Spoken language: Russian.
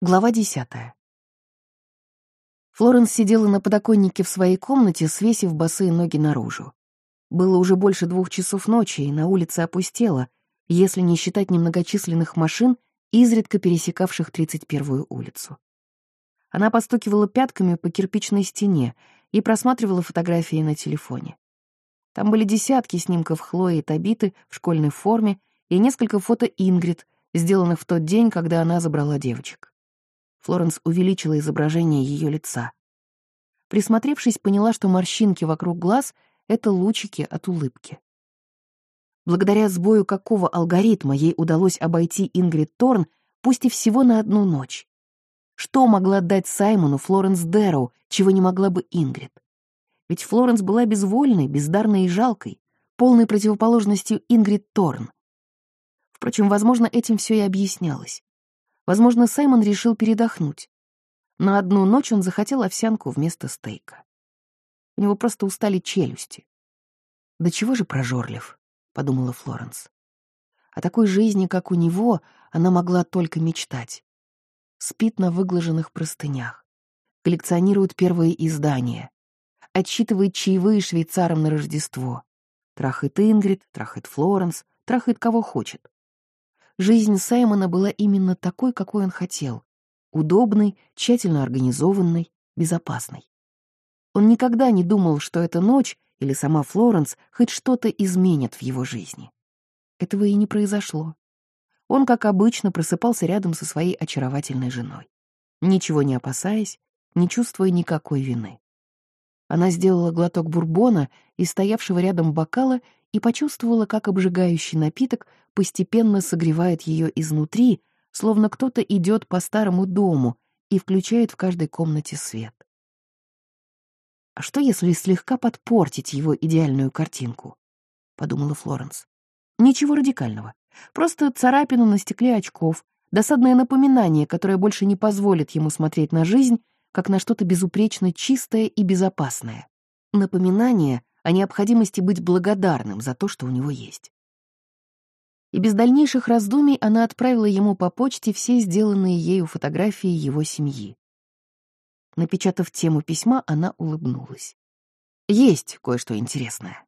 Глава десятая. Флоренс сидела на подоконнике в своей комнате, свесив босые ноги наружу. Было уже больше двух часов ночи, и на улице опустело, если не считать немногочисленных машин, изредка пересекавших 31-ю улицу. Она постукивала пятками по кирпичной стене и просматривала фотографии на телефоне. Там были десятки снимков Хлои и Табиты в школьной форме и несколько фото Ингрид, сделанных в тот день, когда она забрала девочек. Флоренс увеличила изображение ее лица. Присмотревшись, поняла, что морщинки вокруг глаз — это лучики от улыбки. Благодаря сбою какого алгоритма ей удалось обойти Ингрид Торн, пусть и всего на одну ночь? Что могла дать Саймону Флоренс Дэроу, чего не могла бы Ингрид? Ведь Флоренс была безвольной, бездарной и жалкой, полной противоположностью Ингрид Торн. Впрочем, возможно, этим все и объяснялось. Возможно, Саймон решил передохнуть. На одну ночь он захотел овсянку вместо стейка. У него просто устали челюсти. «Да чего же прожорлив?» — подумала Флоренс. О такой жизни, как у него, она могла только мечтать. Спит на выглаженных простынях, коллекционирует первые издания, отсчитывает чаевые швейцарам на Рождество, трахает Ингрид, трахает Флоренс, трахает кого хочет. Жизнь Саймона была именно такой, какой он хотел. Удобной, тщательно организованной, безопасной. Он никогда не думал, что эта ночь или сама Флоренс хоть что-то изменят в его жизни. Этого и не произошло. Он, как обычно, просыпался рядом со своей очаровательной женой, ничего не опасаясь, не чувствуя никакой вины. Она сделала глоток бурбона из стоявшего рядом бокала и почувствовала, как обжигающий напиток постепенно согревает ее изнутри, словно кто-то идет по старому дому и включает в каждой комнате свет. «А что, если слегка подпортить его идеальную картинку?» — подумала Флоренс. «Ничего радикального. Просто царапина на стекле очков, досадное напоминание, которое больше не позволит ему смотреть на жизнь как на что-то безупречно чистое и безопасное. Напоминание о необходимости быть благодарным за то, что у него есть и без дальнейших раздумий она отправила ему по почте все сделанные ею фотографии его семьи. Напечатав тему письма, она улыбнулась. «Есть кое-что интересное».